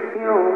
you.